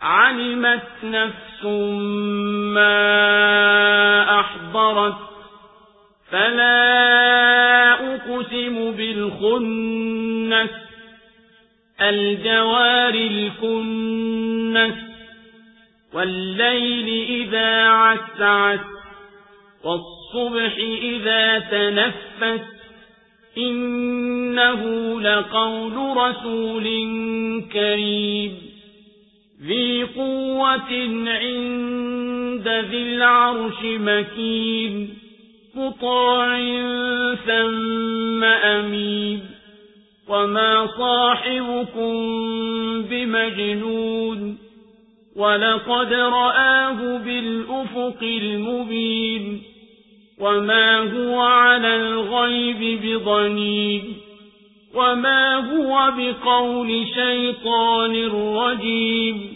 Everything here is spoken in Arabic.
علمت نفس ما أحضرت فلا أقسم بالخنس الجوار الكنس والليل إذا عسعس والصبح إذا تنفس إنه لقول رسول كريم قوة عند ذي العرش مكين مطاع ثم أمين. وما صاحبكم بمجنون ولقد رآه بالأفق المبين. وما هو على الغيب بضنين وما هو بقول شيطان رجيم.